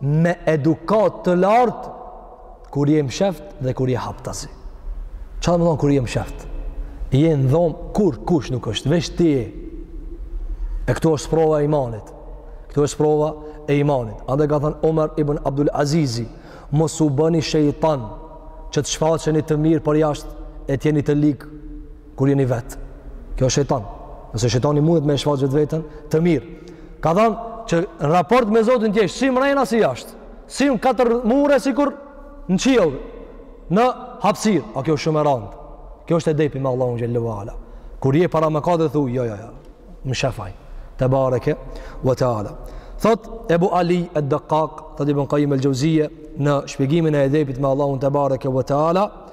me edukatë të lartë kur je msheft dhe kur je haptasi. Ça do me thonë kur je msheft? Je në dhomë, kurrkush nuk është, veç ti je. E këtu është sprova e imanit. Këtu është sprova e imanit. Andaj ka thonë Omer ibn Abdul Azizi, mos u bëni shejtan që të shfaqeni të mirë për jashtë e t'jeni të ligë kur jeni vetë. Kjo është shejtan. Nëse shejtani mundet me e shfaqë vetveten, të mirë. Ka thanë që në raport me Zotin t'jesh, si mrena si jashtë, si m'katër mure sikur në qiell, në hapsirë. A kjo është shumë e randë. Kjo është edepi me Allahun xhelle ve ala. Kur je para mëkatit e thu, jo, jo, jo, më sheh Ai. Tebareke ve teala. Thotë Ebu Ali ed-Dekak, thotë Ibn Kajim el-Xheuzije, në shpjegimin e edepit me Allahun tebareke ve teala,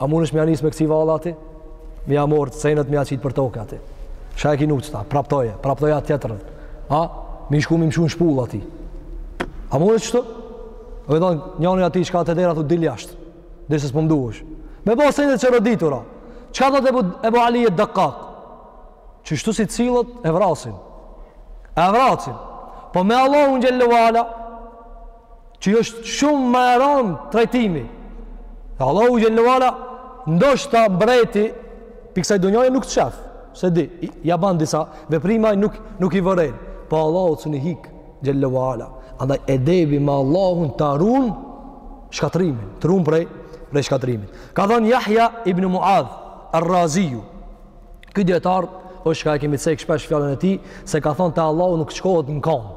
A mundesh me ia nis me kësi valle ati? Me ia marrë senet, me ia qitë për toke ati. Çka e ki nuk qëta, praptoje, praptoje atë tjetrën. A, me shku me i mshu një shpullë atij. A mundesh qështu? A me thonë, njani ati çka te dera, thu dil jashtë. Dhe se s'po m'duhesh. Me bo sene t'çoroditura. Çka thot Ebu, Ebu Ali ed-Dekak? Qështu si sillet, e vrasin. E vrasin. Po me Allahun xhelle ve ala, që është shumë më e rëndë trajtimi. Dhe Allahu xhelle ve ala, ndoshta mbreti, pi kësaj dunjaje nuk të shef, se di, ia ban disa veprime nuk, nuk i vëren, po Allahut s'un i hik, xhelle ve ala, andaj edebi me Allahun ta run shkatrrimin, të run prej, prej shkatrrimit. Ka thonë Jahja ibn Muadh er-Raziju, ky dijetar, është ka e kemi cek shpesh fjalën e tij, se ka thonë te Allahu nuk shkohet në kamë,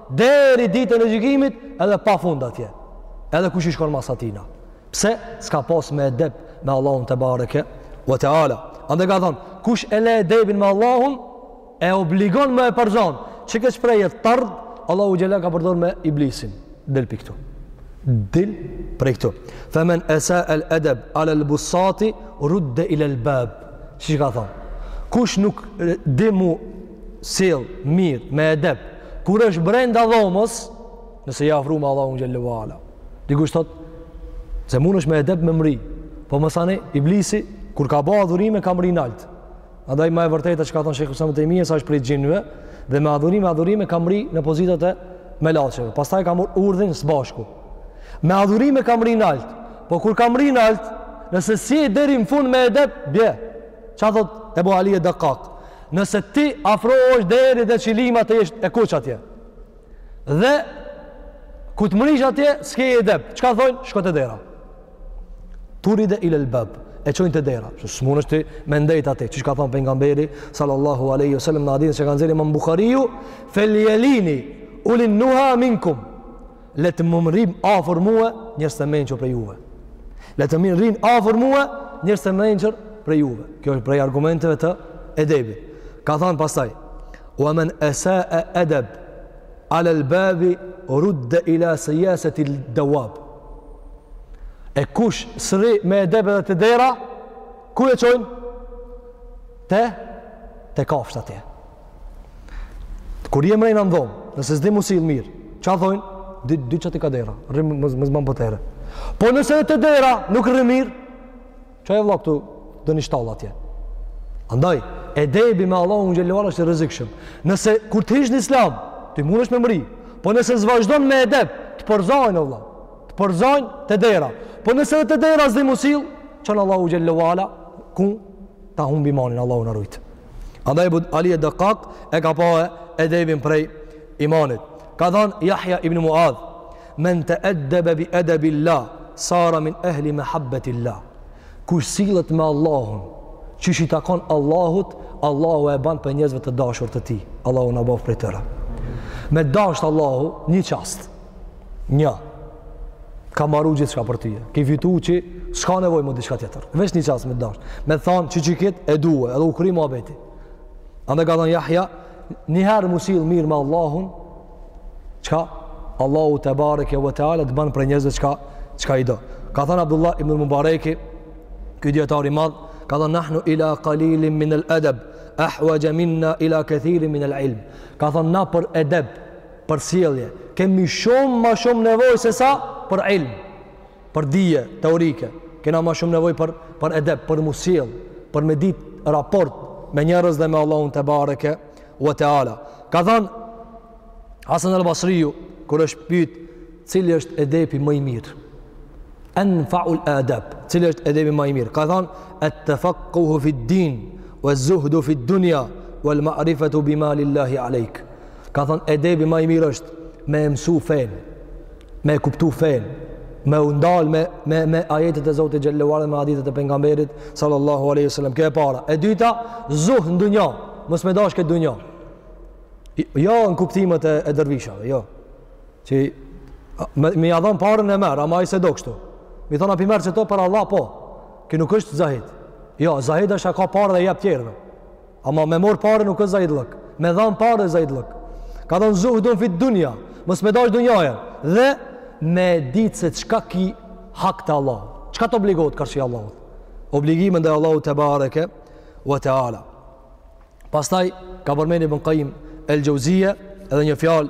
Deri ditën e gjykimit edhe pa fund atje. Edhe kush i shkon mas atina. Pse s'ka pas me edep me Allahun tebareke ve teala. Andaj ka thon, kush e le edebin me Allahun e obligon me e përzon. Çka ke shprehje tard, Allahu xhelle ka përdor me iblisin. Del pi këtu. Del prej këtu. Femen esa el edeb ala el busati rudde ila el bab. Çka ka thon? Kush nuk di m'u sjell mirë, me edep, kur është brenda dhomës, nëse je afru me Allahun xhelle ve ala. Dikush thot, se mundesh me edep me mri, po mësani, iblisi, kur ka ba adhurime, ka mri nalt. Andaj ma e vërteta që ka thonë Shejhul Islam Ibn Tejmije, se është prej xhinve, dhe me adhurime, adhurime, ka mri në pozitët e melaqeve. Pastaj ka marr urdhnin së bashku. Me adhurime ka mri nalt, po kur ka mri nalt, nëse s'je deri në fund me edep, bje. Ça thot Ebu Ali ed-Dekak? Nëse ti afrohesh deri te qilimat e kuq atje. Dhe kur të mrish atje, s'ke edep. Çka thonë? Shko te dera. Turidde ilal bab e çojnë te dera. Se s'munesh ti me ndejt atje. Qysh ka thon pejgamberi sallallahu alaihi wasallam në hadithin që e ka nxjerr Imam Buhariu, "Fel yelini ulin nuha minkum." Le të më rrin afër mua njerëz të mençur prej juve. Le të më rrin afër mua njerëz të mençur prej juve. Kjo është prej argumenteve të edebit. Ka thënë pastaj: "Wa man asaa adab ala al-bab rudd ila siyasati al-dawab." E kush s'rri me edeb edhe te dera, ku e çojnë? Te te kafshat atje. Kur je mrena në dhomë, nëse s'di m'u sillë mirë, ça thojnë? Dy, dyç ati ka dera, rri, mos ban potere. Po nëse dhe te dera nuk rri mirë, ça je vlla këtu, de në shtallë atje? Andaj, edebi me Allahun xhelle ue ala është i rrezikshëm. Nëse kur të hish në islam, ti munesh me mrri, po nëse s'vazhdon me edeb, të përzajnë, vlla, të përzajnë te dera. Po nëse dhe te dera s'di m'u sillë, qan Allahu xhelle ue ala, ku ta humb imanin, Allahu na ruajtë. Andaj Ebu Ali ed-Dakak e ka pa edebin prej imanit. Ka thënë Jahja ibn Muadh, men teeddebe bi edebil-lah, sara min ehli mehabbetil-lah. Kush sillet me Allahun, qysh i takon Allahut, Allahu e ban prej njerëzve të dashur të tij. Allahu na baftë prej tyre. Me t'dasht Allahu një çast. Një, ka maru gjithçka për tyje. Ki fitu që s'ka nevojë më diçka tjetër. Veç një çast me të dashtë. Me të thanë që qikit e due, edhe u kry muhabeti. Andaj ka thanë Jahja, njëherë m'u sillë mirë me Allahun, çka Allahu tebareke ve teala të bën prej njerëzve çka çka i do. Ka thënë Abdullah ibn Mubareki, ky dietar i madh, ka thënë nahnu ila qalilin min al-adab ahwaj minna ila kathirin min al-ilm. Ka thënë na për edeb, për sjellje, kemi shumë ma shumë nevojë sesa për ilm, për dije, teorike, kena ma shumë nevojë për, për edep, për m'u sjellë, për me dit raport me njerëz dhe me Allahun tebareke ue teala. Ka thonë, Hasan el Basriju, kur është pyt, cili është edepi më i mirë? Enfaul edeb, cili është edepi më i mirë? Ka thonë, et-tefakkuhu fit din, ue zuhdu fit dunja, uel ma'rifetu bima lillahi alejk. Ka thënë edebi më i mirë është me e mësu fenë, me e kuptu fenë, me u ndal me me me ajetet e Zotit xhelle ue ala me hadithet e pejgamberit sallallahu alaihi wasallam. Kjo e para. E dyta, zuhd në dunja, mos me dash këtë dunja. Jo në kuptimet e, e dervishave, jo. Që me, me ja dhon paren e merr, ama ai s'e do kështu. Me i thon a p'i merr qeto për Allah po. Ky nuk është zahid. Jo, zahid është ai ka pare dhe jep tjerëve. Ama me mor pare nuk është zahidllëk. Me dhanë pare është zahidllëk. Ka thënë zuhdun fit dunja. Mos me dashtë dunjanë. Dhe me ditë se çka ki hak te Allahu. Çka të obligohet karshi Allahut. Obligime ndaj Allahut tebareke ve teala. Pastaj, ka përmen Ibn Kajim el Xheuzije edhe një fjalë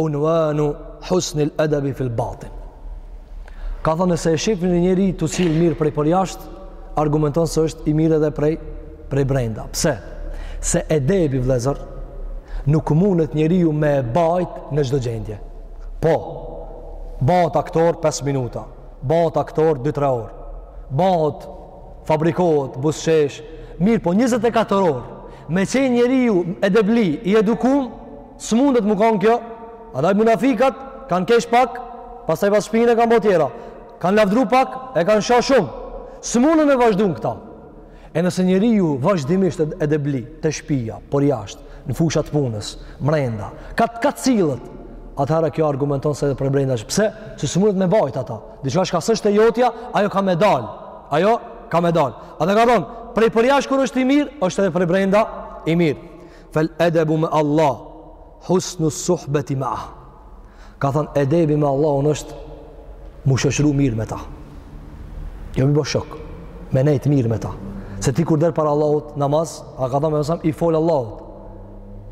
Unwanu husn al-adab fi al-batin. Ka thonë nëse e sheh një njeri tu sill mirë prej përjashtë, argumenton se është i mirë edhe prej prej brenda. Pse? Se edebi vëllezër nuk mundet njeriu me bajt në çdo gjendje. Po. Bëhet aktor 5 minuta, bëhet aktor 2-3 orë. Bëhet fabrikohet buzëqesh, mirë po 24 orë. Me qenë njeriu edebli, i edukum, S'mundet mu kanë kjo, adaj munafikat kanë qesh pak, pastaj pas shpine kanë bo tjera. Kanë lavdru pak, e kanë sha shumë. S'mundet me vazhdu këta. E nëse njeriu vazhdimisht edebli te shpija, përjashtë, në fushë të punës, mrenda, kah të ka sillet, atëherë kjo argumenton se edhe prej brenda është. Pse? Se s'mundet me bajt ata. Diçka çka s'është e jotja, ajo ka me dal. Ajo ka me dal. Andaj ka thonë, prej përjashtë kur është i mirë, është edhe prej brenda i mirë. Fel edebu me Allah, husnu suhbeti me ah. Ka thënë, edebi me Allahun është mu shoqru mirë me ta. Jo mi bo shok, me nejtë mirë me ta. Se ti kur del para Allahut n'namaz, a ka thënë me nësëm, i fol Allahut.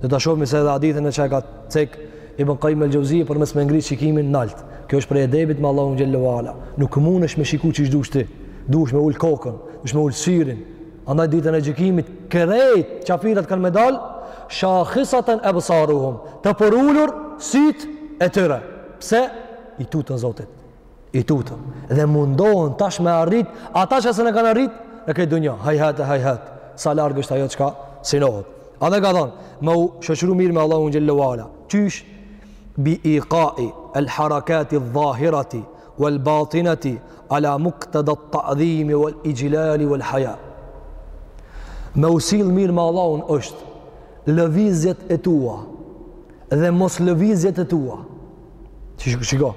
Dhe ta shohim se edhe hadithin që e ka cek, Ibn Kajim el-Xhevzije për mos me ngrit shikimin nalt. Kjo është prej edebit me Allahun xhelle ve ala. Nuk mundesh me shiku qysh dush ti. Dush me ul kokën, dush me ul syrin, Andaj ditën e gjykimit krejt qafirat kanë me dal shakhisaten ebsaruhum të përulur syt e tyre. Pse? I tutën Zotit. I tutën. Dhe mundohen tash me arrit ata çka s'e kanë arrit në këtë dunja. Hajhat e hajhat. Sa largë është ajo çka synohet. Andaj ka thonë, me u shoqru mirë me Allahun xhelle ve ala. Qysh? Bi ikai el harakati dhahirati, Wal batinati ala muqtada at ta'dhimi wal ijlali wal haya. Me u sill mirë me Allahun është lëvizjet e tua dhe mos lëvizjet e tua. Shiko.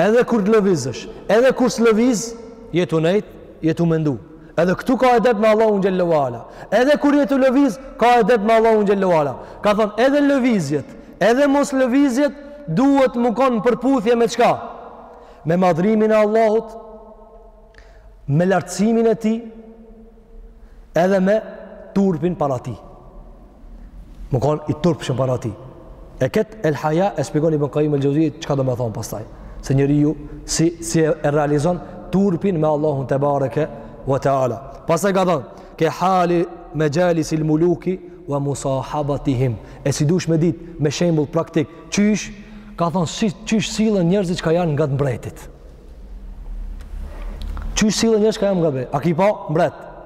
Edhe kur të lëvizësh, edhe kur s'lëviz, je tu nejt, je tu mendu. Edhe këtu ka edeb me Allahun xhelle ve ala. Edhe kur je tu lëviz, ka edeb me Allahun xhelle ve ala. Ka thon edhe lëvizjet, edhe mos lëvizjet duhet mu kon në përputhje me çka? Me madhrimin e Allahut, me lartësimin e tij, edhe me turpin para tij. Mu kanë i turpshëm para tij. E këtë el haja e shpjegon Ibn Kajim el-Xhevzi çka domethonë pastaj. Se njeriu si, si e realizon turpin me Allahun tebareke ve teala. Pastaj ka thonë, ke hali mexhalisil muluki ve musahabatihim. E si dush me dit me shembull praktik. Qysh, ka thonë, si, qysh sillen njerëzit çka janë ngat mbretit. Qysh sillen njerëzit çka janë ngat mbretit. A ki pa mbret?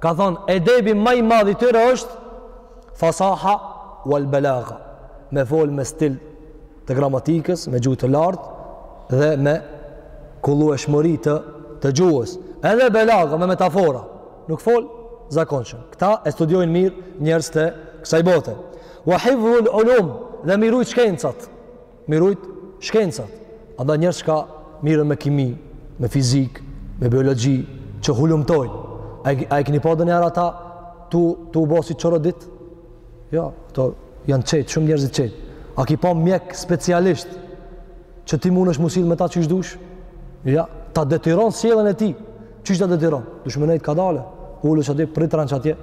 Ka thënë, edebi ma i madh i tyre është fasaha wal balagha, me fol me stil të gramatikës, me gjuhë të lartë dhe me kullueshmëri të gjuhës. Edhe balagha me metafora, nuk fol zakonshëm. Këta e studiojnë mirë njerëzt e kësaj bote. Wa hifdhul ulum dhe me rujt shkencat. me rujt shkencat. Andaj njerëz çka merren me kimi, me fizikë, me biologji, që hulumtojnë. A e, a i kini pa donjëherë ata tu, tu u bo si çoroditë? Jo, ata janë qetë, shumë njerëz t'qetë. A ki pa mjek specialist që ti munesh me u sill me ta qysh dush? Jo, ta detyron sjelljen e tij. Qysh ta detyron? Duhesh me nejtë kadale. Ulu qaty, prit ren qaty.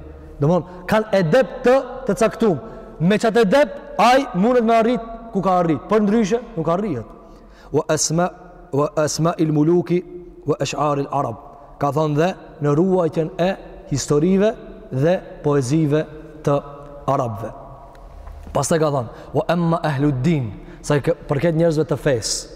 Domethonë, kanë edep të, të caktum. Me qat edep, ai mundet me arrit, ku ka arrit. Përndryshe, nuk arrihet. Wa esma, wa esma il muluki, wa eshar il arab. Ka thonë dhe në ruajtjen e historive dhe poezive të arabve. Pastaj ka thonë, wa emma ehluddin, sa i përket njerëzve të fesë.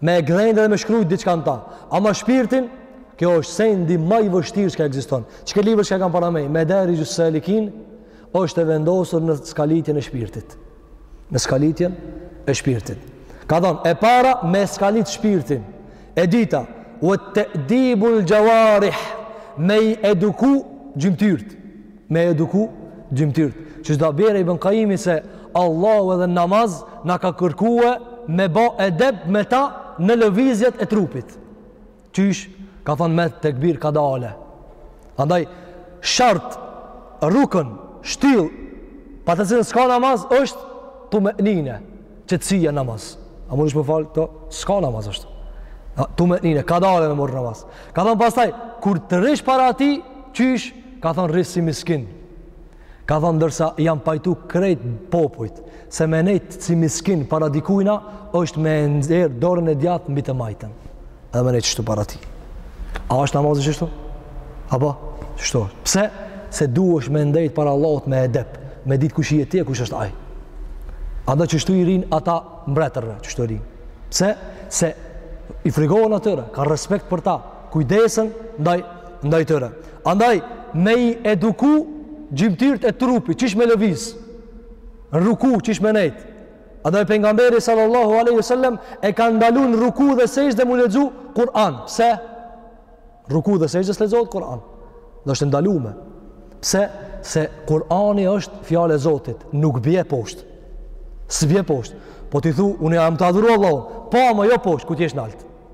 Me e gdhendë edhe me shkrujt diçka në ta. Ama shpirtin, kjo është sendi ma i vështirë çka ekziston. Qeky libër çka kam para meje, Medarixhus-salikin, është e vendosur në skalitjen e shpirtit. Në skalitjen e shpirtit. Ka thonë, e para me e skalit shpirtin. E dyta, we te'dibul xhawarih, me i eduku gjymtyrët. Me eduku gjymtyrët. Qysh tha pra Ibn Kajimi se Allahu edhe n'namaz na ka kërku me bo edep me ta në lëvizjet e trupit. Qysh, ka thonë me tekbir kadale. Andaj, shartë, rukn, shtyllë, pa të cilën s'ka namaz, është tume'nine, qetësia n'namaz. A munesh me falë, s'ka namaz, është tume'nine, kadale me bo namaz. Ka thonë pastaj, kur të rish para tij, qysh, Ka thënë rri si miskin. Ka thënë ndërsa janë pajtu krejt popujt se me nejt si miskin para dikujna është me e vjerrë dorën e djathtë mbi të majtën. Edhe me nejt qështu para tij. A është namazi qështu? Apo qështu? Pse? Se duhesh me ndejt para Allahut me edep, me ditë kush je ti e kush është ai. Andaj qështu i rrinë ata mbretërve, qështu i rrinë. Pse? Se i frigohen atyre, ka respekt për ta, kujdesen ndaj ndaj tyre. Andaj me i eduku gjymtyrët e trupit, qysh me lëviz. N'ruku qysh me nejt. Andaj pejgamberi sallallahu alaihi wasallam e ka ndalu n'ruku dhe sexhde mu lexu Kur'an. Pse? Ruku dhe sexhde s'lexohet Kur'an. Dhe është e ndalume. Pse? Se Kur'ani është fjalë e Zotit, nuk bie poshtë. S'bie poshtë. Po ti thu, unë jam tu adhuru Allahun, po ama jo poshtë, kur t'jesh naltë.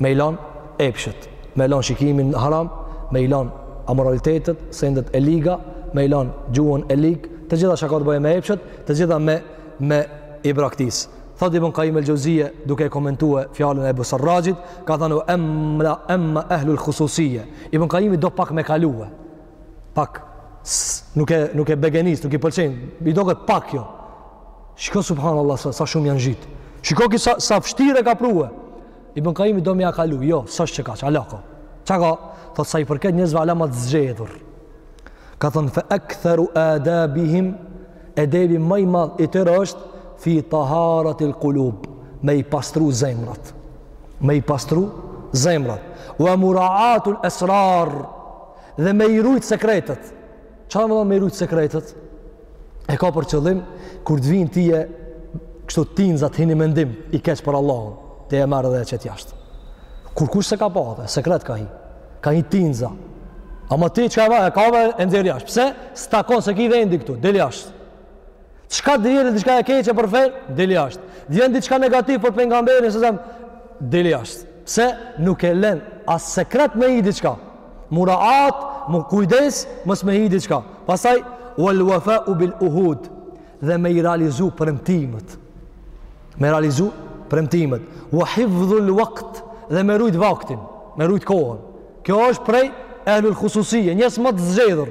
me i lan epshet, me i lan shikimin në haram, me i lan amoralitetet, sendet e liga, me i lan gjuhën e lig, të gjitha çka ka të bëjë me epshet, të gjitha me, me i braktis. Thot Ibn Kajim el Xhevzije duke komentue fjalën e Ibn Sarraxhit, ka thanë emma, emma ehlul khususije. Ibn Kajimi do pak me kalue, pak, nuk e, nuk e begenis, nuk i pëlqen, i do këtë pak jo. Shiko subhanallah sa, sa shumë janë gjit. Shiko ki sa, sa vështirë e ka pruhe. Ibn Kajimi do me ja kalu. Jo, sa është që ka që, ala ka. Ça ka? Thot sa i përket njerëzve ala ma të zgjedhur. Ka thënë, fe ektheru edabihim, edebi ma i madh i tyre është, fi taharat il kulub, me i pastru zemrat. Me i pastru zemrat. Ua muraatul esrar, dhe me i rujt sekretet. Ça do me thonë me i rujt sekretet? E ka për qëllim kur të vijnë tye kështu tinza t'hin ni mendim i keq për Allahun, ti e merr edhe e qet jashtë. Kurkush s'e ka pa atë, sekret ka hi. Ka hi tinza. Ama ti çka e ka e ka e nxjerr jashtë. Pse? S'takon s'e ki vendin këtu, del jashtë. Çka të vjen diçka e keqe për fen? Deli jashtë. Vjen diçka negativ për pejgamberin alejhi selam deli jashtë. Se nuk e lën as sekret me hi diçka. Muraat, mu kujdes, mos me hi diçka. Pastaj wal wafau bil uhud dhe me i realizu premtimet. Me i realizu premtimet. Wa hifdhul waqt dhe me rujt vaktin, me rujt kohën. Kjo është prej ehlul khususie, njerëz më të zgjedhur.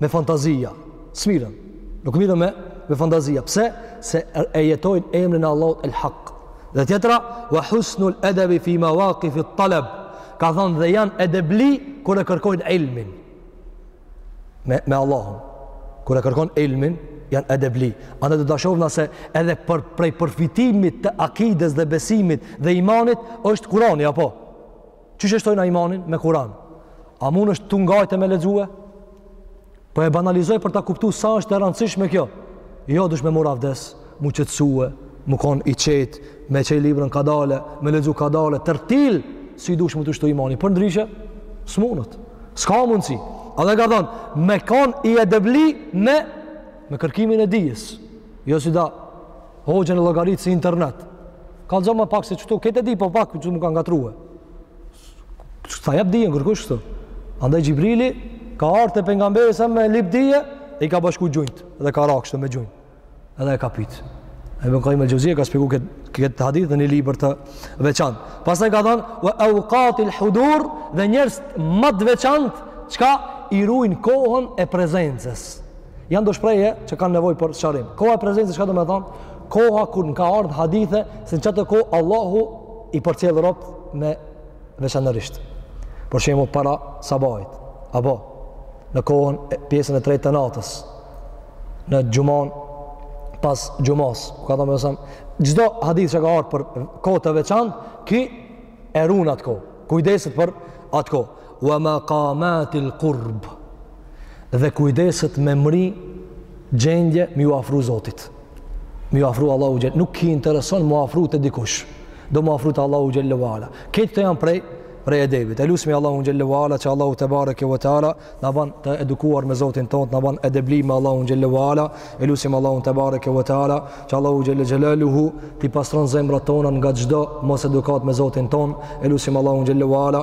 me fantazia. S'mirren. Nuk mirren me, me fantazia. Pse? Se e jetojnë emrin e Allahut El Hak. Dhe tjetra, wa husnul edebi fi mawaqifi taleb. Ka thonë dhe janë edebli kur e kërkojnë ilmin. Me, me Allahun. Kur e kërkon ilmin, janë edebli. Andaj do ta shohna se edhe për, prej përfitimit të akides dhe besimit dhe imanit, është kurani, apo? Qysh e shtojna imanin me Kur'an? A mun njashtu tu nga me lexue? Po e banalizoj për ta kuptu sa është e randësishme kjo. Jo, dush me mor avdes, mu qetësue, mu kon i qetë, me qel librën kadale, me lexu kadale, tërtil, si dush me t'u shtu imani, përndryshe, s'munet, s'ka mundësi. Andaj ka thonë, me kon edebli me, me kërkimin e dijes, jo si da Hoxhën e llogarit si internet. Kallzoma pak se qitu, këtë di po pak, qitu m'u ka ngatrrue. S'ta jep dijen kërkush kështu. Andaj Xhibrili ka ardhur te pejgamberi alejhi selam me lip dije dhe i ka bashku gjunjt dhe ka ra kshtu me gjunjt. Edhe e ka pyet. Ibn Kajim el Xhevzije ka shpjeguar këtë këtë hadith në një libër të veçantë. Pastaj ka thënë wa awqatil hudur dhe njerëzt më të veçantë çka i ruajn kohën e prezencës. Janë do shprehje që kanë nevojë për sqarim. Koha e prezencës çka domethanë? Koha kur na ka ardh hadithe se në çatë kohë Allahu i përcjell robt me veçanërisht. Për shembull para sabahit, apo në kohën e pjesën e tretë të natës, në xhuman pas xhumas, ka thënë mëson, çdo hadith që ka ardh për kohë të veçantë, ki e run atë kohë. Kujdeset për atë kohë. Wa maqamatil qurb. dhe kujdeset me mrri gjendje me iu afru Zotit. Me iu afru Allahut xhel. Nuk ki intereson mu afru te dikush. Do mu afru te Allahu xhelle ve ala. Këtë këto janë prej, prej edebit. E lusmi Allahun xhelle ve ala që Allahu tebareke ve teala na ban të edukuar me Zotin tonë, na ban edebli me Allahun xhelle ve ala. E lusim Allahu të barë kjo vëtara që Allahu Gjellë Gjellë hu ti pasron zemra tonë nga gjdo mos edukat me Zotin tonë. E lusim Allahun xhelle ve ala.